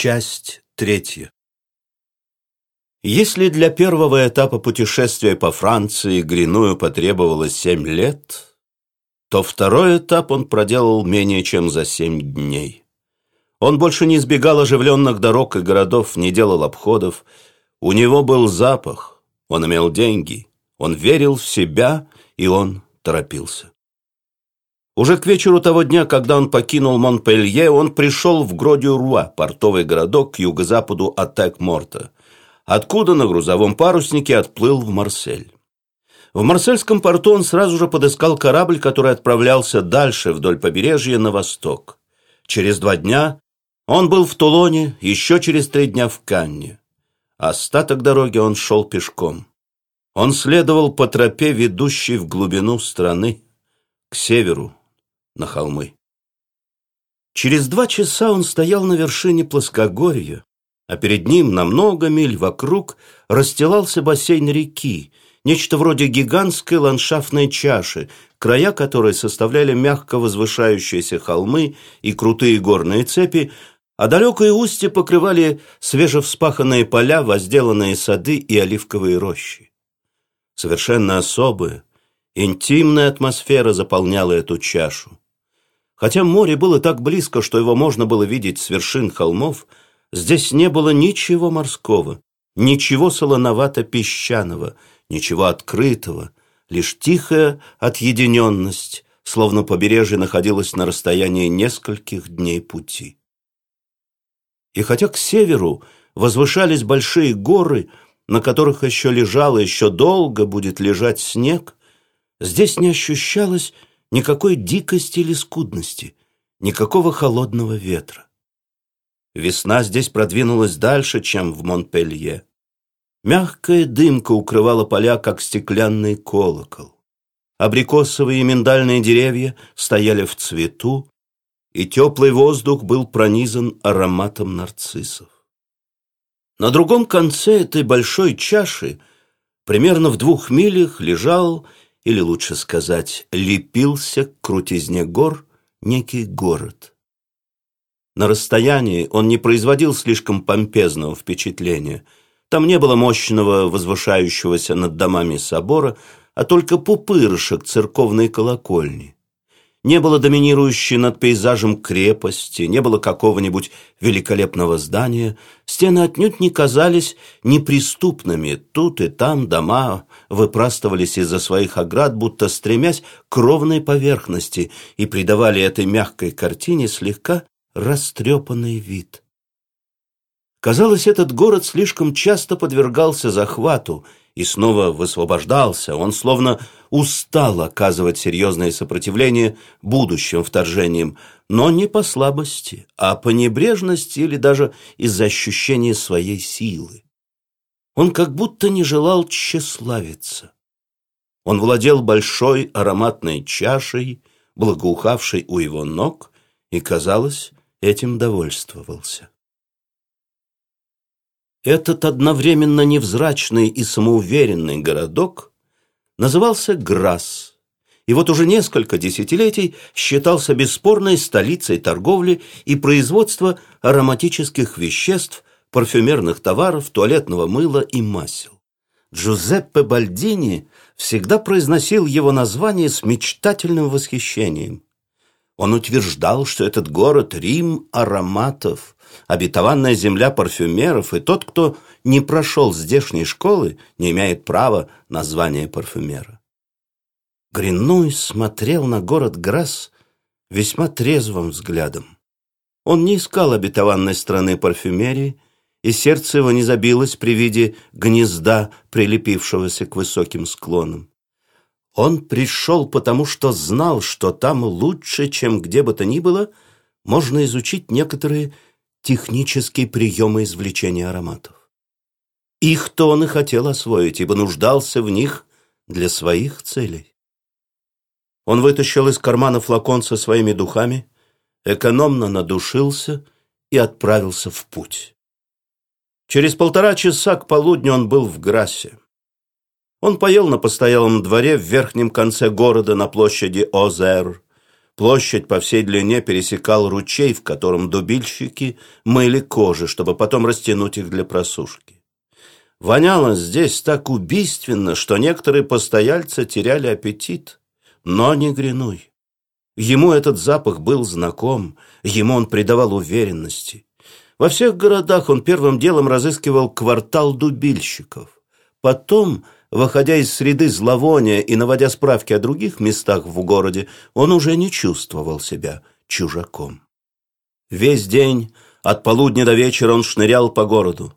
Часть третья. Если для первого этапа путешествия по Франции Гриную потребовалось семь лет, то второй этап он проделал менее чем за семь дней. Он больше не избегал оживленных дорог и городов, не делал обходов. У него был запах, он имел деньги, он верил в себя, и он торопился. Уже к вечеру того дня, когда он покинул Монпелье, он пришел в Гродю-Руа, портовый городок к юго-западу от Тек-Морта, откуда на грузовом паруснике отплыл в Марсель. В Марсельском порту он сразу же подыскал корабль, который отправлялся дальше вдоль побережья на восток. Через два дня он был в Тулоне, еще через три дня в Канне. Остаток дороги он шел пешком. Он следовал по тропе, ведущей в глубину страны, к северу, на холмы. Через два часа он стоял на вершине плоскогорья, а перед ним на много миль вокруг расстилался бассейн реки, нечто вроде гигантской ландшафтной чаши, края которой составляли мягко возвышающиеся холмы и крутые горные цепи, а далекое устье покрывали свежевспаханные поля, возделанные сады и оливковые рощи. Совершенно особая, интимная атмосфера заполняла эту чашу. Хотя море было так близко, что его можно было видеть с вершин холмов, здесь не было ничего морского, ничего солоновато-песчаного, ничего открытого, лишь тихая отъединенность, словно побережье находилось на расстоянии нескольких дней пути. И хотя к северу возвышались большие горы, на которых еще лежал и еще долго будет лежать снег, здесь не ощущалось никакой дикости или скудности, никакого холодного ветра. Весна здесь продвинулась дальше, чем в Монпелье. Мягкая дымка укрывала поля, как стеклянный колокол. Абрикосовые и миндальные деревья стояли в цвету, и теплый воздух был пронизан ароматом нарциссов. На другом конце этой большой чаши, примерно в двух милях, лежал или лучше сказать, лепился к крутизне гор некий город. На расстоянии он не производил слишком помпезного впечатления. Там не было мощного возвышающегося над домами собора, а только пупырышек церковной колокольни. Не было доминирующей над пейзажем крепости, не было какого-нибудь великолепного здания. Стены отнюдь не казались неприступными. Тут и там дома выпрастывались из-за своих оград, будто стремясь к ровной поверхности и придавали этой мягкой картине слегка растрепанный вид. Казалось, этот город слишком часто подвергался захвату и снова высвобождался. Он словно устал оказывать серьезное сопротивление будущим вторжениям, но не по слабости, а по небрежности или даже из-за ощущения своей силы. Он как будто не желал тщеславиться. Он владел большой ароматной чашей, благоухавшей у его ног, и, казалось, этим довольствовался. Этот одновременно невзрачный и самоуверенный городок назывался Грасс, и вот уже несколько десятилетий считался бесспорной столицей торговли и производства ароматических веществ, парфюмерных товаров, туалетного мыла и масел. Джузеппе Бальдини всегда произносил его название с мечтательным восхищением. Он утверждал, что этот город – Рим ароматов, обетованная земля парфюмеров, и тот, кто не прошел здешней школы, не имеет права на звание парфюмера. Гринуй смотрел на город Грасс весьма трезвым взглядом. Он не искал обетованной страны парфюмерии, и сердце его не забилось при виде гнезда, прилепившегося к высоким склонам. Он пришел, потому что знал, что там лучше, чем где бы то ни было, можно изучить некоторые технические приемы извлечения ароматов. Их-то он и хотел освоить, ибо нуждался в них для своих целей. Он вытащил из кармана флакон со своими духами, экономно надушился и отправился в путь. Через полтора часа к полудню он был в Грассе. Он поел на постоялом дворе в верхнем конце города на площади Озер. Площадь по всей длине пересекал ручей, в котором дубильщики мыли кожи, чтобы потом растянуть их для просушки. Воняло здесь так убийственно, что некоторые постояльцы теряли аппетит, но не Гринуй. Ему этот запах был знаком, ему он придавал уверенности. Во всех городах он первым делом разыскивал квартал дубильщиков. Потом Выходя из среды зловония и наводя справки о других местах в городе, он уже не чувствовал себя чужаком. Весь день, от полудня до вечера, он шнырял по городу.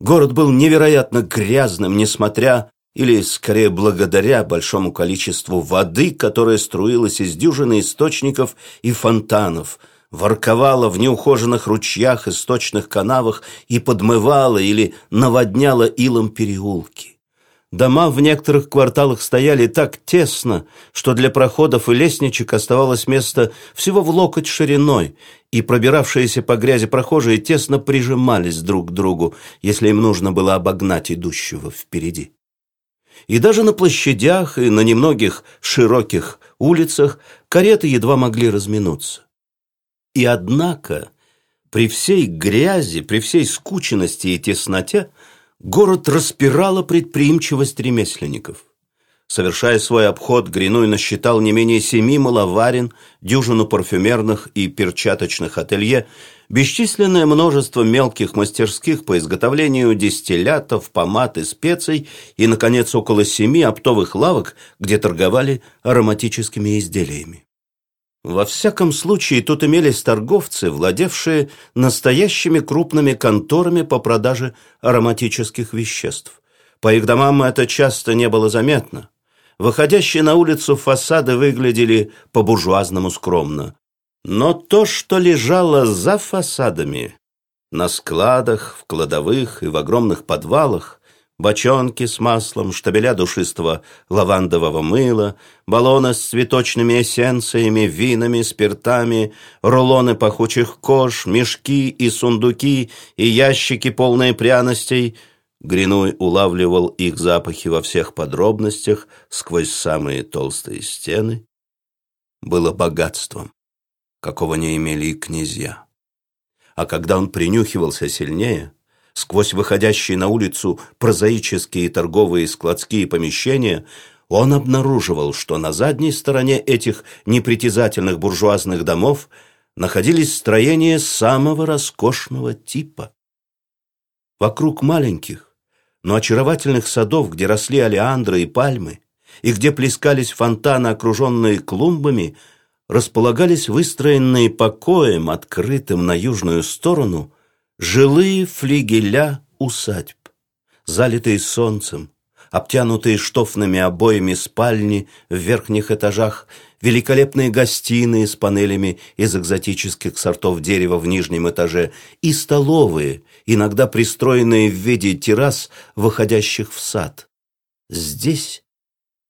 Город был невероятно грязным, несмотря, или скорее благодаря большому количеству воды, которая струилась из дюжины источников и фонтанов, ворковала в неухоженных ручьях и сточных канавах и подмывала или наводняла илом переулки. Дома в некоторых кварталах стояли так тесно, что для проходов и лестничек оставалось место всего в локоть шириной, и пробиравшиеся по грязи прохожие тесно прижимались друг к другу, если им нужно было обогнать идущего впереди. И даже на площадях и на немногих широких улицах кареты едва могли разминуться. И однако, при всей грязи, при всей скученности и тесноте, Город распирала предприимчивость ремесленников. Совершая свой обход, Гриной насчитал не менее семи маловарен, дюжину парфюмерных и перчаточных ателье, бесчисленное множество мелких мастерских по изготовлению дистиллятов, помад и специй и, наконец, около семи оптовых лавок, где торговали ароматическими изделиями. Во всяком случае, тут имелись торговцы, владевшие настоящими крупными конторами по продаже ароматических веществ. По их домам это часто не было заметно. Выходящие на улицу фасады выглядели по-буржуазному скромно. Но то, что лежало за фасадами, на складах, в кладовых и в огромных подвалах, бочонки с маслом, штабеля душистого лавандового мыла, баллоны с цветочными эссенциями, винами, спиртами, рулоны пахучих кож, мешки и сундуки и ящики, полные пряностей. Гринуй улавливал их запахи во всех подробностях сквозь самые толстые стены. Было богатством, какого не имели и князья. А когда он принюхивался сильнее – сквозь выходящие на улицу прозаические торговые складские помещения, он обнаруживал, что на задней стороне этих непритязательных буржуазных домов находились строения самого роскошного типа. Вокруг маленьких, но очаровательных садов, где росли олеандры и пальмы, и где плескались фонтаны, окруженные клумбами, располагались выстроенные покоем, открытым на южную сторону, Жилые флигеля усадьб, залитые солнцем, обтянутые штофными обоями спальни в верхних этажах, великолепные гостиные с панелями из экзотических сортов дерева в нижнем этаже и столовые, иногда пристроенные в виде террас, выходящих в сад. Здесь,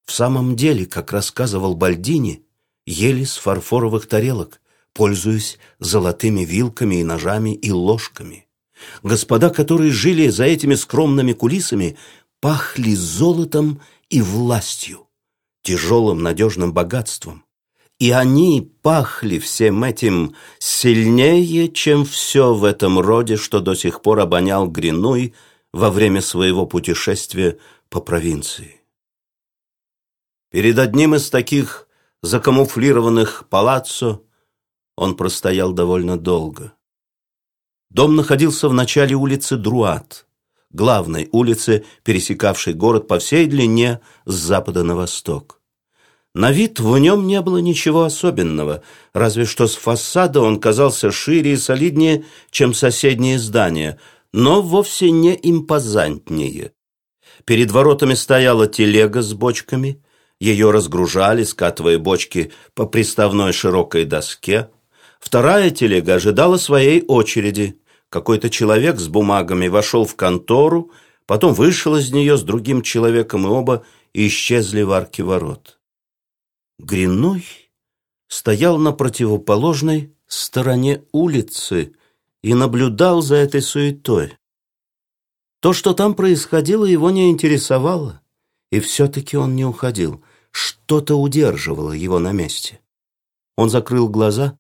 в самом деле, как рассказывал Бальдини, ели с фарфоровых тарелок, пользуясь золотыми вилками и ножами и ложками. Господа, которые жили за этими скромными кулисами, пахли золотом и властью, тяжелым надежным богатством. И они пахли всем этим сильнее, чем все в этом роде, что до сих пор обонял Гринуй во время своего путешествия по провинции. Перед одним из таких закамуфлированных палаццо он простоял довольно долго. Дом находился в начале улицы Друат, главной улицы, пересекавшей город по всей длине с запада на восток. На вид в нем не было ничего особенного, разве что с фасада он казался шире и солиднее, чем соседние здания, но вовсе не импозантнее. Перед воротами стояла телега с бочками, ее разгружали, скатывая бочки по приставной широкой доске. Вторая телега ожидала своей очереди. Какой-то человек с бумагами вошел в контору, потом вышел из нее с другим человеком, и оба исчезли в арке ворот. Гриной стоял на противоположной стороне улицы и наблюдал за этой суетой. То, что там происходило, его не интересовало, и все-таки он не уходил. Что-то удерживало его на месте. Он закрыл глаза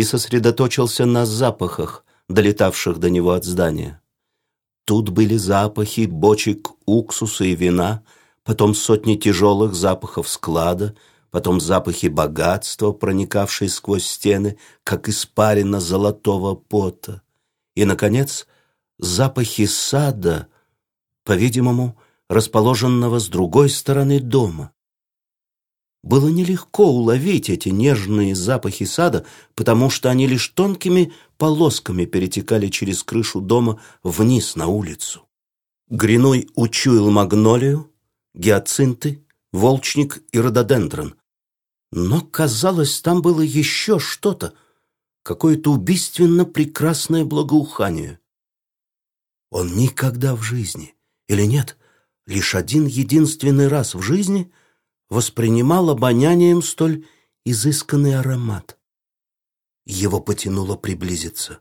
и сосредоточился на запахах, долетавших до него от здания. Тут были запахи бочек уксуса и вина, потом сотни тяжелых запахов склада, потом запахи богатства, проникавшие сквозь стены, как испарина золотого пота, и, наконец, запахи сада, по-видимому, расположенного с другой стороны дома. Было нелегко уловить эти нежные запахи сада, потому что они лишь тонкими полосками перетекали через крышу дома вниз на улицу. Гриной учуял магнолию, гиацинты, волчник и рододендрон. Но, казалось, там было еще что-то, какое-то убийственно прекрасное благоухание. Он никогда в жизни, или нет, лишь один единственный раз в жизни воспринимал обонянием столь изысканный аромат. Его потянуло приблизиться.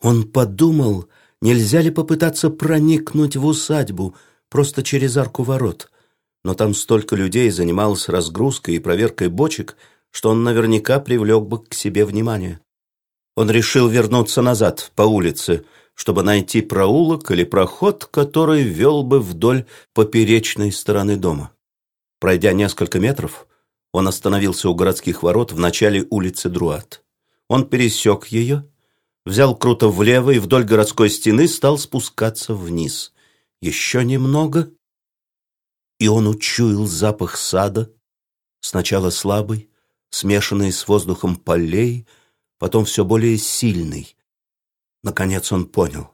Он подумал, нельзя ли попытаться проникнуть в усадьбу просто через арку ворот, но там столько людей занималось разгрузкой и проверкой бочек, что он наверняка привлек бы к себе внимание. Он решил вернуться назад, по улице, чтобы найти проулок или проход, который вел бы вдоль поперечной стороны дома. Пройдя несколько метров, он остановился у городских ворот в начале улицы Друат. Он пересек ее, взял круто влево и вдоль городской стены стал спускаться вниз. Еще немного, и он учуял запах сада, сначала слабый, смешанный с воздухом полей, потом все более сильный. Наконец он понял.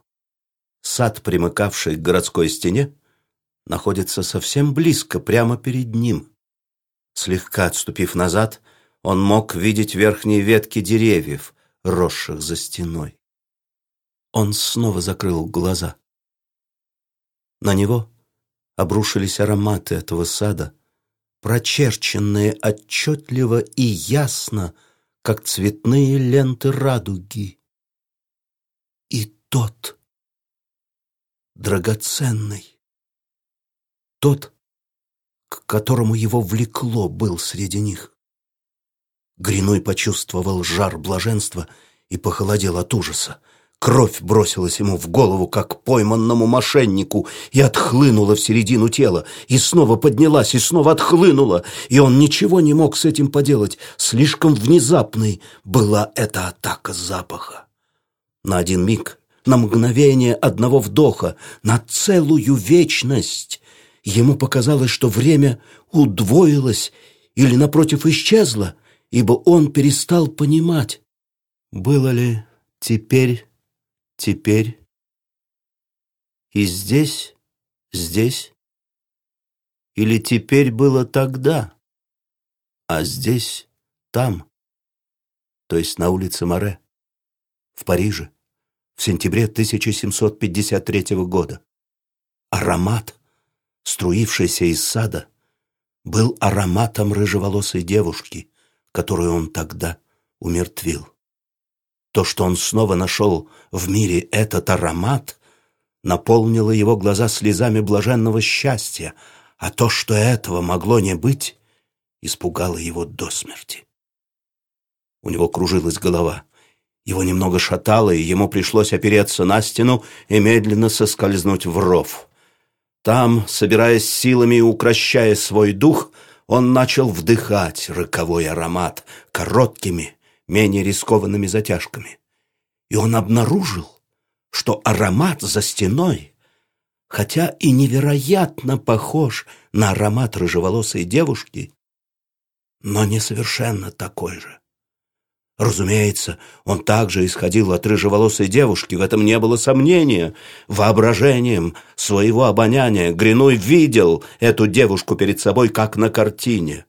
Сад, примыкавший к городской стене, находится совсем близко, прямо перед ним. Слегка отступив назад, он мог видеть верхние ветки деревьев, росших за стеной. Он снова закрыл глаза. На него обрушились ароматы этого сада, прочерченные отчетливо и ясно, как цветные ленты радуги. И тот, драгоценный, тот, к которому его влекло, был среди них. Гриной почувствовал жар блаженства и похолодел от ужаса. Кровь бросилась ему в голову, как пойманному мошеннику, и отхлынула в середину тела, и снова поднялась, и снова отхлынула, и он ничего не мог с этим поделать. Слишком внезапной была эта атака запаха. На один миг, на мгновение одного вдоха, на целую вечность ему показалось, что время удвоилось или, напротив, исчезло, ибо он перестал понимать, было ли теперь теперь? И здесь, здесь, или теперь было тогда, а здесь, там, то есть на улице Море, в Париже, в сентябре 1753 года. Аромат, струившийся из сада, был ароматом рыжеволосой девушки, которую он тогда умертвил. То, что он снова нашел в мире этот аромат, наполнило его глаза слезами блаженного счастья, а то, что этого могло не быть, испугало его до смерти. У него кружилась голова. Его немного шатало, и ему пришлось опереться на стену и медленно соскользнуть в ров. Там, собираясь силами и укращая свой дух, он начал вдыхать роковой аромат короткими, менее рискованными затяжками. И он обнаружил, что аромат за стеной, хотя и невероятно похож на аромат рыжеволосой девушки, но не совершенно такой же. Разумеется, он также исходил от рыжеволосой девушки, в этом не было сомнения. Воображением своего обоняния Гриной видел эту девушку перед собой, как на картине.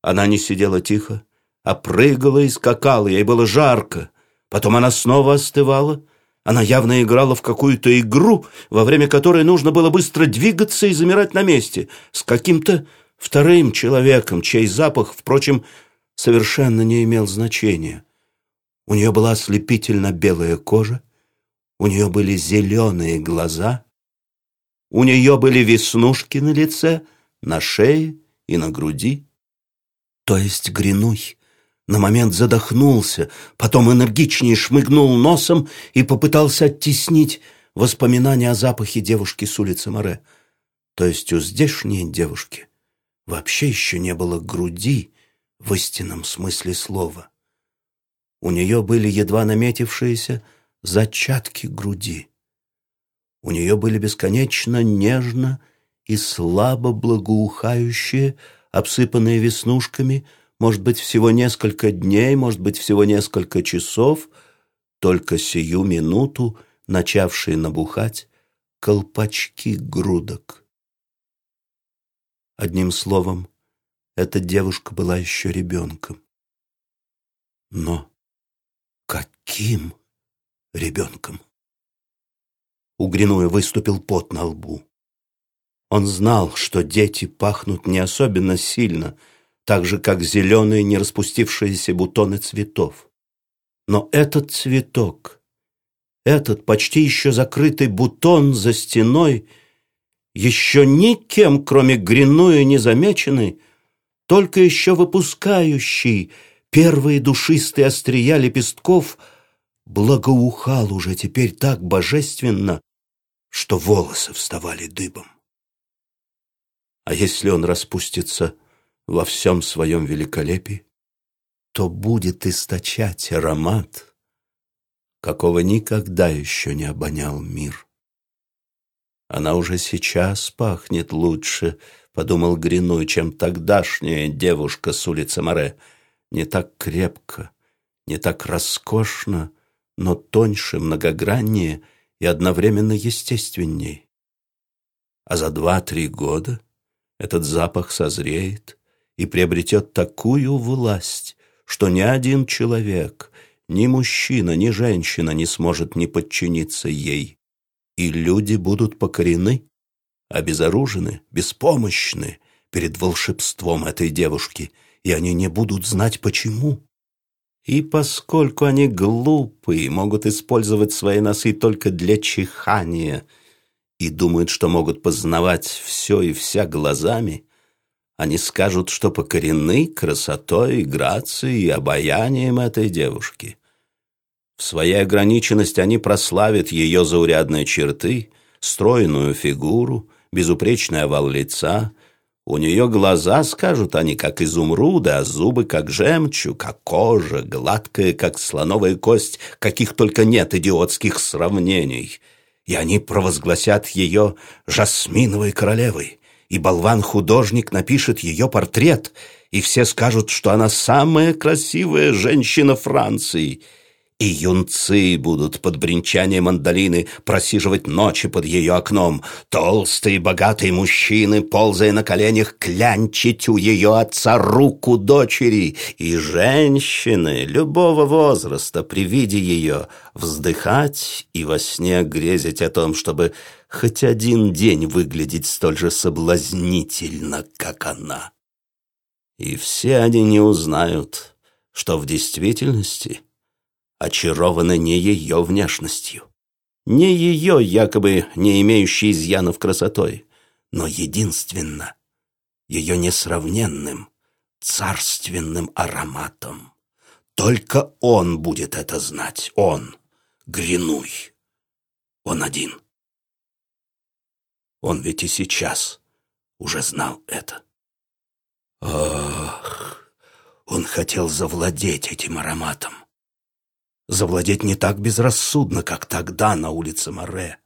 Она не сидела тихо, а прыгала и скакала, ей было жарко. Потом она снова остывала. Она явно играла в какую-то игру, во время которой нужно было быстро двигаться и замирать на месте, с каким-то вторым человеком, чей запах, впрочем, совершенно не имел значения. У нее была ослепительно белая кожа, у нее были зеленые глаза, у нее были веснушки на лице, на шее и на груди. То есть Гринуй на момент задохнулся, потом энергичнее шмыгнул носом и попытался оттеснить воспоминания о запахе девушки с улицы Море. То есть у здешней девушки вообще еще не было груди в истинном смысле слова. У нее были едва наметившиеся зачатки груди. У нее были бесконечно нежно и слабо благоухающие, обсыпанные веснушками, может быть, всего несколько дней, может быть, всего несколько часов, только сию минуту начавшие набухать колпачки грудок. Одним словом, эта девушка была еще ребенком. Но каким ребенком? У Гринуя выступил пот на лбу. Он знал, что дети пахнут не особенно сильно, так же, как зеленые не распустившиеся бутоны цветов. Но этот цветок, этот почти еще закрытый бутон за стеной, еще никем, кроме Гринуя, не замеченный, только еще выпускающий первые душистые острия лепестков, благоухал уже теперь так божественно, что волосы вставали дыбом. А если он распустится во всем своем великолепии, то будет источать аромат, какого никогда еще не обонял мир. Она уже сейчас пахнет лучше, подумал Гриной, чем тогдашняя девушка с улицы Море. Не так крепко, не так роскошно, но тоньше, многограннее — и одновременно естественней. А за два-три года этот запах созреет и приобретет такую власть, что ни один человек, ни мужчина, ни женщина не сможет не подчиниться ей. И люди будут покорены, обезоружены, беспомощны перед волшебством этой девушки, и они не будут знать почему. И поскольку они глупые, могут использовать свои носы только для чихания и думают, что могут познавать все и вся глазами, они скажут, что покорены красотой, грацией и обаянием этой девушки. В своей ограниченности они прославят ее заурядные черты, стройную фигуру, безупречный овал лица, у нее глаза, скажут они, как изумруды, а зубы, как жемчуг, а кожа гладкая, как слоновая кость, каких только нет идиотских сравнений. И они провозгласят ее жасминовой королевой, и болван-художник напишет ее портрет, и все скажут, что она самая красивая женщина Франции — и юнцы будут под бренчание мандолины просиживать ночи под ее окном. Толстые богатые мужчины, ползая на коленях, клянчить у ее отца руку дочери. И женщины любого возраста при виде ее вздыхать и во сне грезить о том, чтобы хоть один день выглядеть столь же соблазнительно, как она. И все они не узнают, что в действительности — очарована не ее внешностью, не ее якобы не имеющей изъянов красотой, но единственно ее несравненным, царственным ароматом. Только он будет это знать, он, Гринуй, он один. Он ведь и сейчас уже знал это. Ах, он хотел завладеть этим ароматом завладеть не так безрассудно, как тогда на улице Море.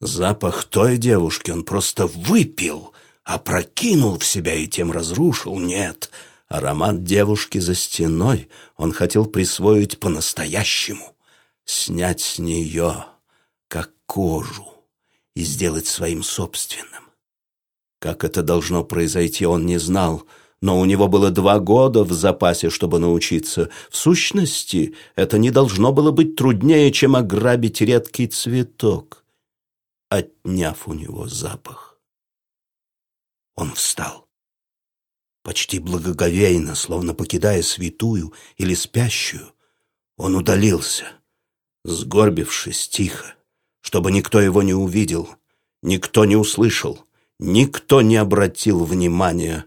Запах той девушки он просто выпил, опрокинул в себя и тем разрушил. Нет, аромат девушки за стеной он хотел присвоить по-настоящему, снять с нее, как кожу, и сделать своим собственным. Как это должно произойти, он не знал, но у него было два года в запасе, чтобы научиться. В сущности, это не должно было быть труднее, чем ограбить редкий цветок, отняв у него запах. Он встал. Почти благоговейно, словно покидая святую или спящую, он удалился, сгорбившись тихо, чтобы никто его не увидел, никто не услышал, никто не обратил внимания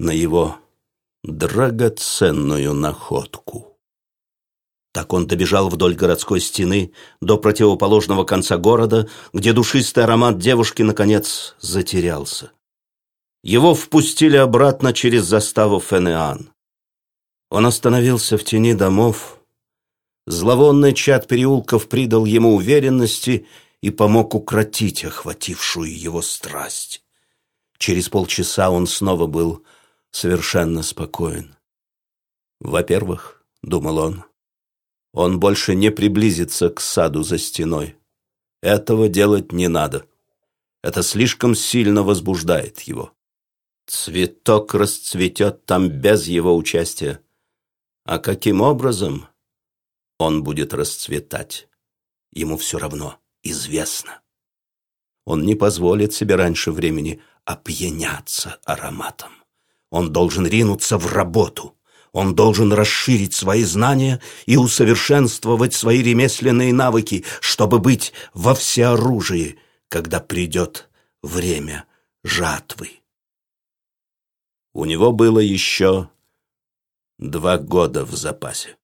на его драгоценную находку. Так он добежал вдоль городской стены до противоположного конца города, где душистый аромат девушки, наконец, затерялся. Его впустили обратно через заставу Фенеан. Он остановился в тени домов. Зловонный чад переулков придал ему уверенности и помог укротить охватившую его страсть. Через полчаса он снова был совершенно спокоен. «Во-первых, — думал он, — он больше не приблизится к саду за стеной. Этого делать не надо. Это слишком сильно возбуждает его. Цветок расцветет там без его участия. А каким образом он будет расцветать? Ему все равно известно. Он не позволит себе раньше времени опьяняться ароматом. Он должен ринуться в работу. Он должен расширить свои знания и усовершенствовать свои ремесленные навыки, чтобы быть во всеоружии, когда придет время жатвы. У него было еще два года в запасе.